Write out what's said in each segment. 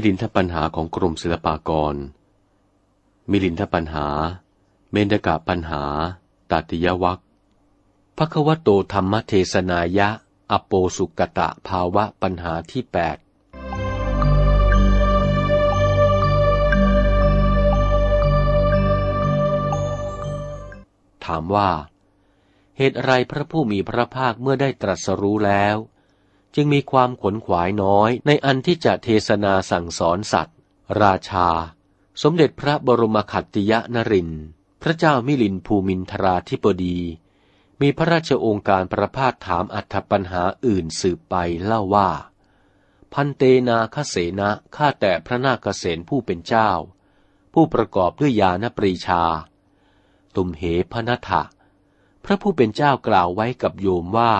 มิลินทปัญหาของกรมศิลปากร มิลินทปัญหา เมนกะปัญหา ตติยวัคพระควโตธรรมเทศนายะ อโปสุกตะภาวะปัญหาที่แปดถามว่า เหตุไรพระผู้มีพระภาคเมื่อได้ตรัสรู้แล้ว จึงมีความขนขวายน้อยในอันที่จะเทศนาสั่งสอนสัตว์ ราชา สมเด็จพระบรมขัตติยนริน พระเจ้ามิลินภูมินทราธิปดี มีพระราชองค์การประพาสถามอัธปัญหาอื่นสืบไปเล่าว่า พันเตนาคเสนะข้าแต่พระนาคเษนผู้เป็นเจ้า ผู้ประกอบด้วยญาณปรีชา ตุมเหพนัทะพระผู้เป็นเจ้ากล่าวไว้กับโยมว่า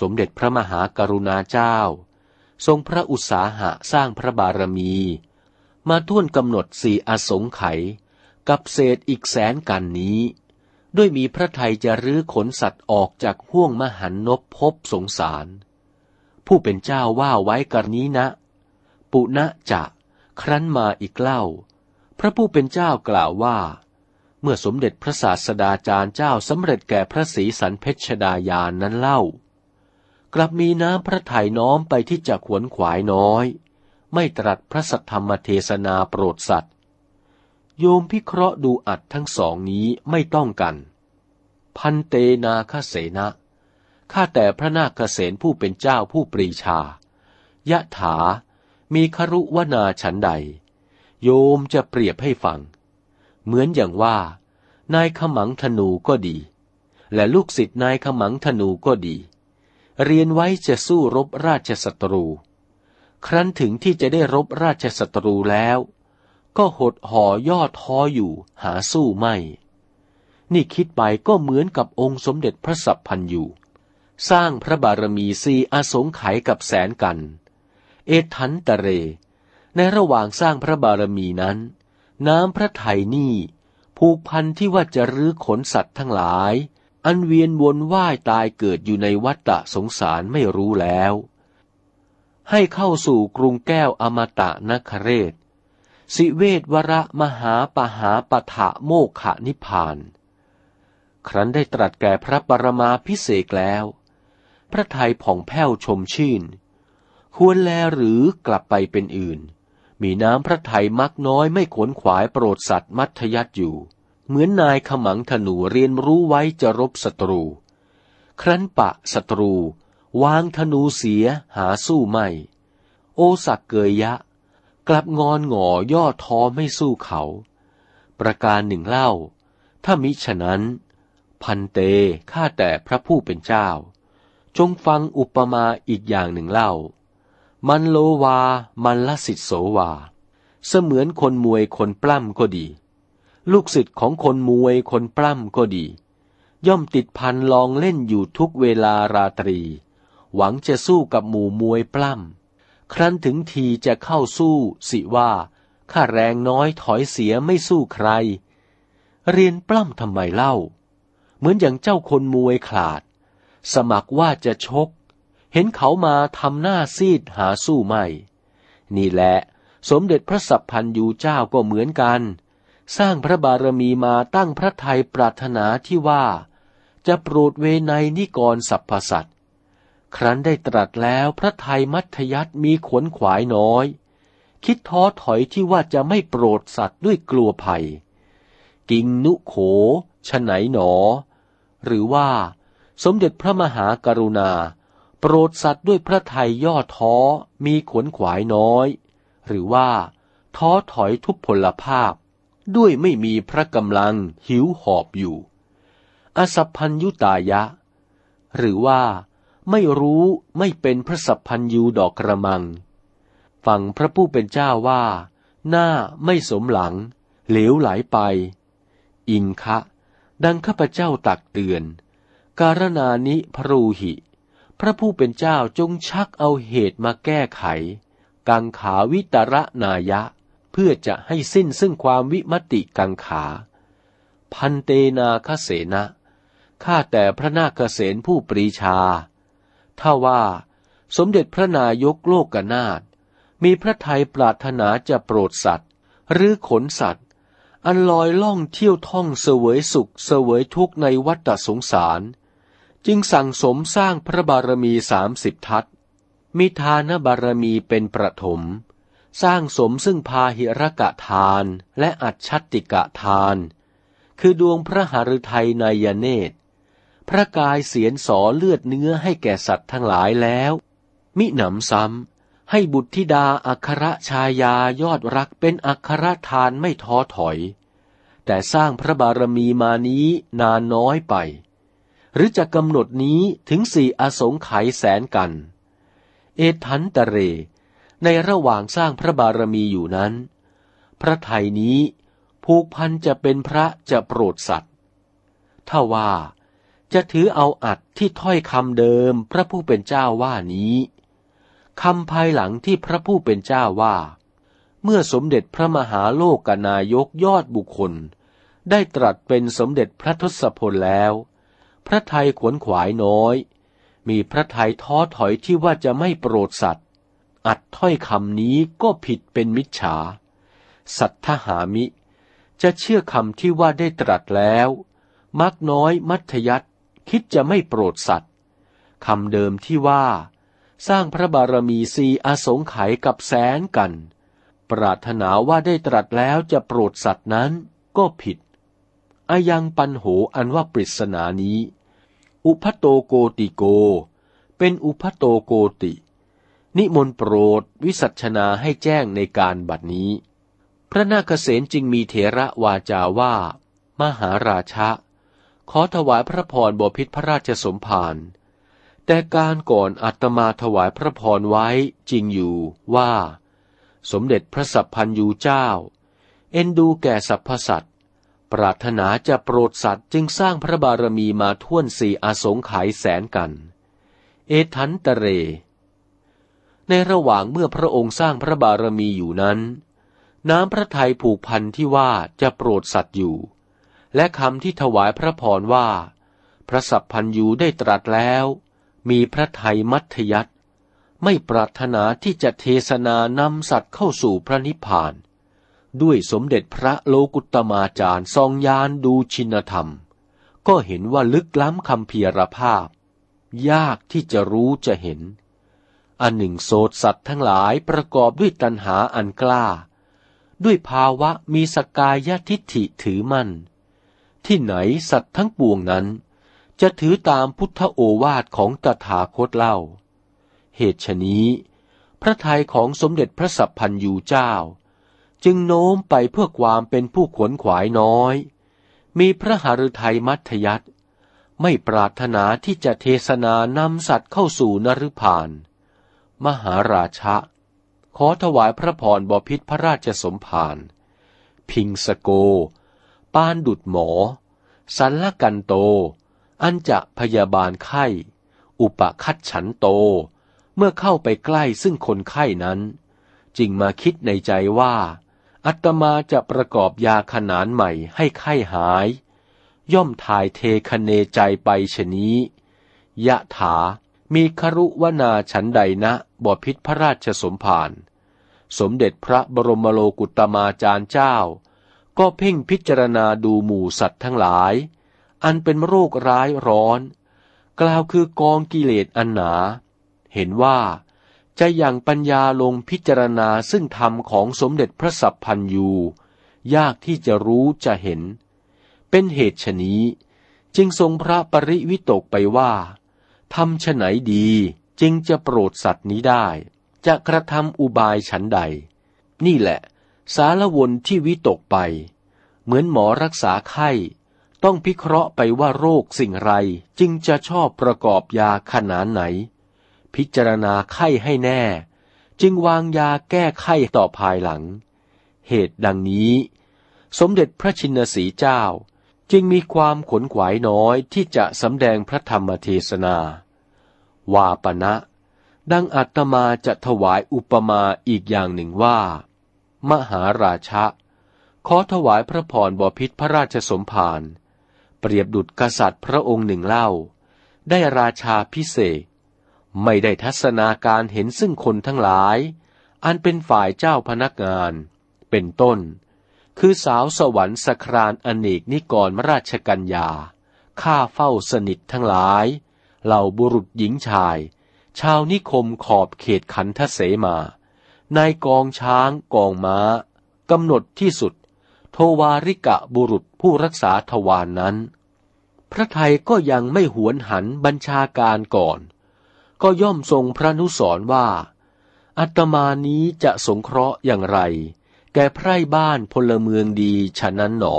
สมเด็จพระมหากรุณาเจ้า ทรงพระอุตสาหะสร้างพระบารมี มาท่วนกำหนดสี่อสงไขยกับเศษอีกแสนกันนี้ ด้วยมีพระไทยจะรื้อขนสัตว์ออกจากห่วงมหันนบพบสงสาร ผู้เป็นเจ้าว่าไว้กันนี้นะ ปุณะจะ ครั้นมาอีกเล่า พระผู้เป็นเจ้ากล่าวว่า เมื่อสมเด็จพระศาสดาจารย์เจ้าสำเร็จแก่พระศรีสันเพชดายานนั้นเล่า กลับมีน้ำพระไถ่น้อมไปที่จะขวนขวายน้อย ไม่ตรัสพระสัทธรรมเทศนาโปรดสัตว์ โยมพิเคราะห์ดูอัดทั้งสองนี้ไม่ต้องกัน พันเตนาคเสนะข้าแต่พระนาคเสนผู้เป็นเจ้าผู้ปรีชา ยะถา มีครุวนาฉันใด โยมจะเปรียบให้ฟัง เหมือนอย่างว่า นายขมังธนูก็ดี และลูกศิษย์นายขมังธนูก็ดี เรียนไว้จะสู้รบราชศัตรู ครั้นถึงที่จะได้รบราชศัตรูแล้ว ก็หดห่อย่อท้ออยู่หาสู้ไม่ นี่คิดไปก็เหมือนกับองค์สมเด็จพระสัพพันยูสร้างพระบารมีสีอาสงไขยกับแสนกัน เอทันตะเร ในระหว่างสร้างพระบารมีนั้น น้ำพระไถ่นี่ ผูกพันที่ว่าจะรื้อขนสัตว์ทั้งหลาย อันเวียนวนว่ายตายเกิดอยู่ในวัฏสงสารไม่รู้แล้ว ให้เข้าสู่กรุงแก้วอมตะนคเรศ สิเวทวระมหาปหาปทะโมขะนิพาน ครั้นได้ตรัสแก่พระปรมาพิเศษแล้ว พระไทยผ่องแผ้วชมชื่น ควรแลหรือกลับไปเป็นอื่น มีน้ำพระไทยมักน้อยไม่ขนขวายโปรดสัตว์มัธยัตอยู่ เหมือนนายขมังธนูเรียนรู้ไว้จะรบศัตรู ครั้นปะศัตรู วางธนูเสียหาสู้ไม่ โอสักเกยยะ กลับงอนหงอย่อท้อไม่สู้เขา ประการหนึ่งเล่า ถ้ามิฉะนั้น พันเตข้าแต่พระผู้เป็นเจ้า จงฟังอุปมาอีกอย่างหนึ่งเล่า มันโลวา มันละสิทโสวา เสมือนคนมวยคนปล้ำก็ดี ลูกศิษย์ของคนมวยคนปล้ำก็ดี ย่อมติดพันลองเล่นอยู่ทุกเวลาราตรี หวังจะสู้กับหมู่มวยปล้ำ ครั้นถึงทีจะเข้าสู้สิว่าข้าแรงน้อยถอยเสียไม่สู้ใคร เรียนปล้ำทำไมเล่า เหมือนอย่างเจ้าคนมวยขาด สมัครว่าจะชก เห็นเขามาทำหน้าซีดหาสู้ไม่ นี่แหละ สมเด็จพระสัพพันยูเจ้าก็เหมือนกัน สร้างพระบารมีมาตั้งพระทัยปรารถนาที่ว่า จะโปรดเวไนนิกรสัพพสัตครั้นได้ตรัสแล้วพระไทยมัธยัตมีขนขวายน้อย คิดท้อถอยที่ว่าจะไม่โปรดสัตว์ด้วยกลัวภัย กิงนุโขฉไหนหนอ หรือว่า สมเด็จพระมหากรุณา โปรดสัตว์ด้วยพระไทยย่อท้อมีขนขวายน้อย หรือว่า ท้อถอยทุพพลภาพ ด้วยไม่มีพระกำลังหิวหอบอยู่ อสัพพัญยุตายะ หรือว่าไม่รู้ไม่เป็นพระสัพพันยูดอกกระมัง ฟังพระผู้เป็นเจ้าว่า หน้าไม่สมหลัง เหลวไหลไป อิงคะ ดังข้าพเจ้าตักเตือน การนานิพรูหิ พระผู้เป็นเจ้าจงชักเอาเหตุมาแก้ไข กังขาวิตระนายะ เพื่อจะให้สิ้นซึ่งความวิมติกังขา พันเตนาคเสนะข้าแต่พระนาคเสนผู้ปรีชา ถ้าว่าสมเด็จพระนายกโลกกนาถมีพระทัยปรารถนาจะโปรดสัตว์หรือขนสัตว์ อันลอยล่องเที่ยวท่องเสวยสุขเสวยทุกข์ในวัฏสงสาร จึงสั่งสมสร้างพระบารมีสามสิบทัศมีทานบารมีเป็นประถม สร้างสมซึ่งพาหิรกะทานและอัจฉติกะทาน คือดวงพระหฤทัยนายเนตร พระกายเสียนสอเลือดเนื้อให้แก่สัตว์ทั้งหลายแล้ว มิหนำซ้ำให้บุตรธิดาอัครชายายอดรักเป็นอัครทานไม่ท้อถอย แต่สร้างพระบารมีมานี้นานน้อยไป หรือจะกำหนดนี้ถึงสี่อสงไขยแสนกัน เอทันตะเร ในระหว่างสร้างพระบารมีอยู่นั้น พระไทยนี้ผูกพันจะเป็นพระจะโปรดสัตว์ ถ้าว่าจะถือเอาอัดที่ถ้อยคำเดิมพระผู้เป็นเจ้าว่านี้คำภายหลังที่พระผู้เป็นเจ้าว่า เมื่อสมเด็จพระมหาโลกนายกยอดบุคคล ได้ตรัสเป็นสมเด็จพระทศพลแล้ว พระไทยขวนขวายน้อย มีพระไทยท้อถอยที่ว่าจะไม่โปรดสัตว์ อัดถ้อยคำนี้ก็ผิดเป็นมิจฉา สัทธหามิ จะเชื่อคำที่ว่าได้ตรัสแล้ว มักน้อยมัธยัตคิดจะไม่โปรดสัตว์คำเดิมที่ว่า สร้างพระบารมีสีอสงไขยกับแสนกัน ปรารถนาว่าได้ตรัสแล้วจะโปรดสัตว์นั้นก็ผิดอายังปันโหอันว่าปริศนานี้ อุพัโตโกติโก เป็นอุพัโตโกติ นิมนต์โปรดวิสัชนาให้แจ้งในการบัดนี้ พระนาคเษนจึงมีเถระวาจาว่า มหาราชะ ขอถวายพระพรบพิษพระราชสมภารแต่การก่อนอัตมาถวายพระพรไว้จริงอยู่ว่า สมเด็จพระสัพพันยูเจ้า เอ็นดูแก่สรรพสัตวปรารถนาจะโปรดสัตว์จึงสร้างพระบารมีมาท่วนสี่อาสงไขยแสนกัน เอทันตเร ในระหว่างเมื่อพระองค์สร้างพระบารมีอยู่นั้น น้ำพระทัยผูกพันที่ว่าจะโปรดสัตว์อยู่ และคำที่ถวายพระพรว่า พระสัพพันยูได้ตรัสแล้ว มีพระทัยมัธยัตไม่ปรารถนาที่จะเทศนานำสัตว์เข้าสู่พระนิพพาน ด้วยสมเด็จพระโลกุตมาจารย์ทรงยานดูชินธรรม ก็เห็นว่าลึกล้ำคำเพียรภาพ ยากที่จะรู้จะเห็น อันหนึ่งโสดสัตว์ทั้งหลายประกอบด้วยตัณหาอันกล้า ด้วยภาวะมีสกายทิฏฐิถือมั่น ที่ไหนสัตว์ทั้งปวงนั้น จะถือตามพุทธโอวาทของตถาคตเล่า เหตุฉนี้ พระทัยของสมเด็จพระสัพพันยูเจ้า จึงโน้มไปเพื่อความเป็นผู้ขวนขวายน้อย มีพระหฤทัยมัธยัตไม่ปรารถนาที่จะเทศนานำสัตว์เข้าสู่นรุพาน มหาราชะ ขอถวายพระพรบพิษพระราชสมภาร พิงสโก ปานดุดหมอ สันละกันโต อันจะพยาบาลไข้ อุปคัดฉันโต เมื่อเข้าไปใกล้ซึ่งคนไข้นั้น จึงมาคิดในใจว่า อัตมาจะประกอบยาขนานใหม่ให้ไข้หาย ย่อมถ่ายเทคเนใจไปชนี้ยะถา มีครุวนาฉันใดนะบพิษพระราชสมภารสมเด็จพระบรมโลกุตมาจารย์เจ้า ก็เพ่งพิจารณาดูหมู่สัตว์ทั้งหลาย อันเป็นโรคร้ายร้อน กล่าวคือกองกิเลสอันหนา เห็นว่าจะอยังปัญญาลงพิจารณาซึ่งธรรมของสมเด็จพระสัพพันยูยากที่จะรู้จะเห็น เป็นเหตุฉนี้ จึงทรงพระปริวิตกไปว่า ทำฉไหนดีจึงจะโปรดสัตว์นี้ได้ จะกระทำอุบายฉันใด นี่แหละ สารวนที่วิตกไป เหมือนหมอรักษาไข้ ต้องพิเคราะห์ไปว่าโรคสิ่งไรจึงจะชอบประกอบยาขนาดไหน พิจารณาไข้ให้แน่ จึงวางยาแก้ไข้ต่อภายหลัง เหตุดังนี้ สมเด็จพระชินสีเจ้า จึงมีความขนขวายน้อยที่จะสำแดงพระธรรมเทศนา วาปณะ ดังอัตมาจะถวายอุปมาอีกอย่างหนึ่งว่า มหาราชะ ขอถวายพระพรบพิษพระราชสมภารเปรียบดุจกษัตริย์พระองค์หนึ่งเล่า ได้ราชาพิเศษ ไม่ได้ทัศนาการเห็นซึ่งคนทั้งหลาย อันเป็นฝ่ายเจ้าพนักงาน เป็นต้น คือสาวสวรรค์สครานอเนกนิกรมราชกัญญา ข้าเฝ้าสนิททั้งหลาย เหล่าบุรุษหญิงชาย ชาวนิคมขอบเขตขันทเสมา นายกองช้างกองม้า กำหนดที่สุด โทวาริกะบุรุษผู้รักษาทวารนนั้น พระไทยก็ยังไม่หวนหันบัญชาการก่อน ก็ย่อมทรงพระนุสรว่าอัตมานี้จะสงเคราะห์อย่างไร แก่ไพร่บ้านพลเมืองดีฉะนั้นหนอ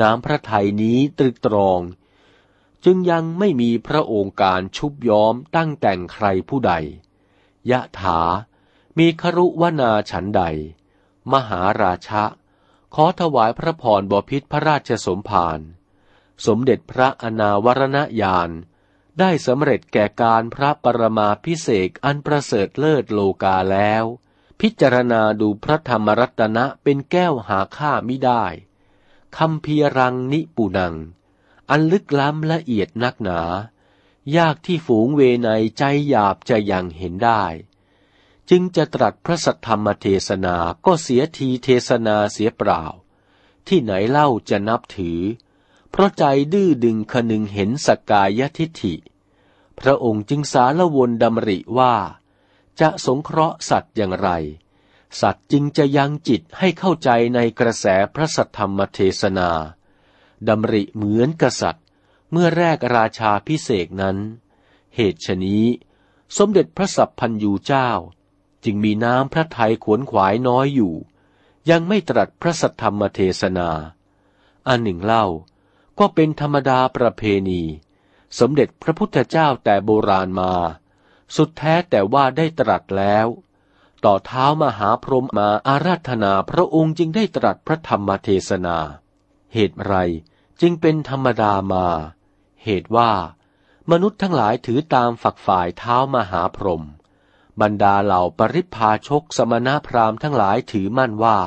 น้ำพระไทยนี้ตรึกตรอง จึงยังไม่มีพระองค์การชุบย้อมตั้งแต่งใครผู้ใด ยะถา มีครุวนาฉันใด มหาราชะ ขอถวายพระพรบพิษพระราชสมภารสมเด็จพระอนาวรณญาณได้สำเร็จแก่การพระปรมาพิเศษอันประเสริฐเลิศโลกาแล้ว พิจารณาดูพระธรรมรัตนะเป็นแก้วหาค่ามิได้คำเพียรังนิปุนัง อันลึกล้ำละเอียดนักหนา ยากที่ฝูงเวไนใจหยาบจะยังเห็นได้ จึงจะตรัสพระสัทธรรมเทศนาก็เสียทีเทศนาเสียเปล่า ที่ไหนเล่าจะนับถือ เพราะใจดื้อดึงคนึงเห็นสกกายทิฐิ พระองค์จึงสารวนดำริว่า จะสงเคราะห์สัตว์อย่างไร สัตว์จึงจะยังจิตให้เข้าใจในกระแสพระสัทธรรมเทศนาดำริเหมือนกษัตริย์ เมื่อแรกราชาพิเศษนั้น เหตุฉนี้ สมเด็จพระสัพพันยูเจ้า จึงมีน้ำพระทัยขวนขวายน้อยอยู่ ยังไม่ตรัสพระสัทธรรมเทศนา อันหนึ่งเล่าก็เป็นธรรมดาประเพณี สมเด็จพระพุทธเจ้าแต่โบราณมา สุดแท้แต่ว่าได้ตรัสแล้ว ต่อเท้ามหาพรหมมาอาราธนาพระองค์จึงได้ตรัสพระธรรมเทศนา เหตุไรจึงเป็นธรรมดามา เหตุว่ามนุษย์ทั้งหลายถือตามฝักฝ่ายเท้ามหาพรหมบรรดาเหล่าปริพาชกสมณพราหมณ์ทั้งหลายถือมั่นว่า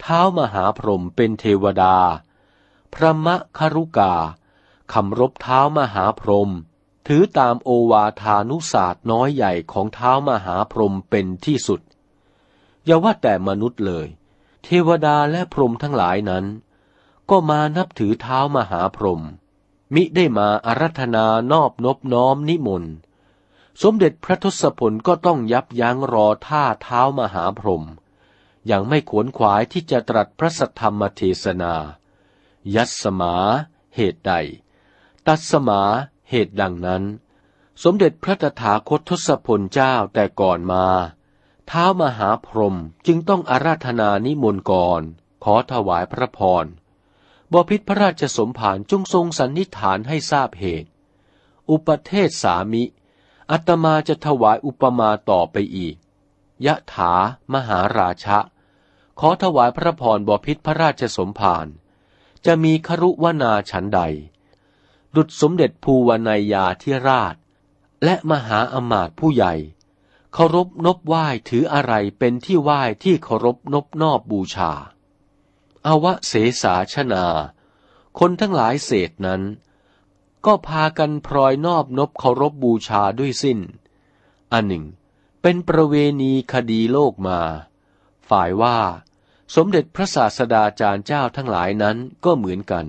เท้ามหาพรหมเป็นเทวดา พระมะครุกาคำรบเท้ามหาพรหม ถือตามโอวาทานุศาสตร์น้อยใหญ่ของเท้ามหาพรหมเป็นที่สุด อย่าว่าแต่มนุษย์เลย เทวดาและพรหมทั้งหลายนั้น ก็มานับถือเท้ามหาพรหมมิได้มาอารัธนานอบนบน้อมนิมนต์ สมเด็จพระทศพลก็ต้องยับยั้งรอท่าเท้ามหาพรหมอย่างไม่ขวนขวายที่จะตรัสพระสัทธรรมเทศนา ยัสมา เหตุใด ตัสมา เหตุดังนั้น สมเด็จพระตถาคตทศพลเจ้าแต่ก่อนมาเท้ามหาพรหมจึงต้องอาราธนานิมนต์ก่อน ขอถวายพระพรบพิษพระราชสมภารจงทรงสันนิฐานให้ทราบเหตุ อุปเทศสามิ อัตมาจะถวายอุปมาต่อไปอีก ยะถามหาราชะ ขอถวายพระพรบพิษพระราชสมภารจะมีครุวนาฉันใด ดุจสมเด็จภูวนายาที่ราช และมหาอมาตย์ผู้ใหญ่เคารพนบไหว้ถืออะไรเป็นที่ไหว้ที่เคารพนบนอบบูชา อวะเสสาชนา คนทั้งหลายเศษนั้น ก็พากันพลอยนอบนบเคารพบูชาด้วยสิ้น อันหนึ่ง เป็นประเวณีคดีโลกมา ฝ่ายว่า สมเด็จพระศาสดาจารย์เจ้าทั้งหลายนั้นก็เหมือนกัน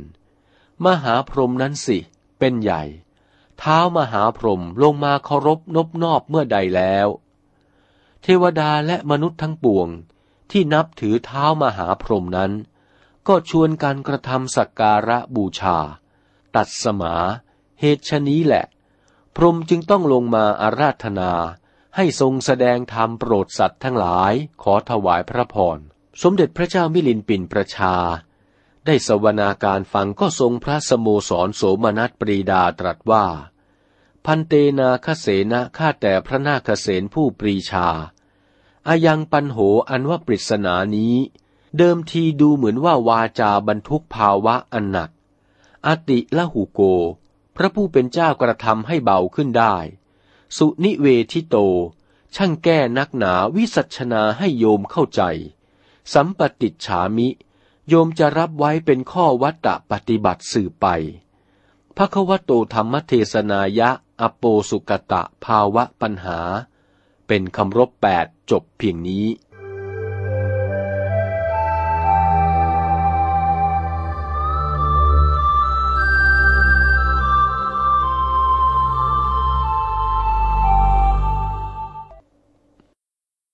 มหาพรหมนั้นสิ เป็นใหญ่ เท้ามหาพรหมลงมาเคารพนบนอบเมื่อใดแล้ว เทวดาและมนุษย์ทั้งปวงที่นับถือเท้ามหาพรหมนั้น ก็ชวนการกระทำสักการะบูชา ตัดสมาเหตุชนี้แหละ พรหมจึงต้องลงมาอาราธนาให้ทรงแสดงธรรมโปรดสัตว์ทั้งหลายขอถวายพระพร สมเด็จพระเจ้ามิลินปินประชา ได้สวนาการฟังก็ทรงพระสโมสรโสมนัสปรีดาตรัสว่า พันเตนาคเสนะข้าแต่พระนาคเสนผู้ปรีชาอายังปันโหอันว่าปริศนานี้ เดิมทีดูเหมือนว่าวาจาบรรทุกภาวะอันหนัก อติละหูโก พระผู้เป็นเจ้ากระทำให้เบาขึ้นได้ สุนิเวทิโต ช่างแก้นักหนาวิสัชนาให้โยมเข้าใจ สัมปติฉามิ โยมจะรับไว้เป็นข้อวัตตะปฏิบัติสืบไปพระควโตธรรมเทศนายะอโปสุกตะภาวะปัญหา เป็นคำรบแปดจบเพียงนี้